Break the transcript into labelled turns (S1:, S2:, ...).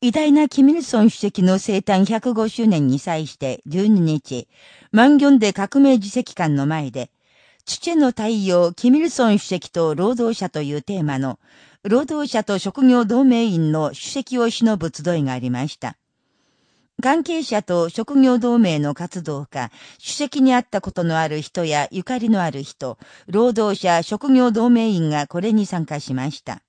S1: 偉大なキミルソン主席の生誕105周年に際して12日、マンギョンで革命自席館の前で、父の太陽、キミルソン主席と労働者というテーマの、労働者と職業同盟員の主席を忍ぶ集いがありました。関係者と職業同盟の活動家、主席にあったことのある人やゆかりのある人、労働者、職業同盟員がこれに参加しました。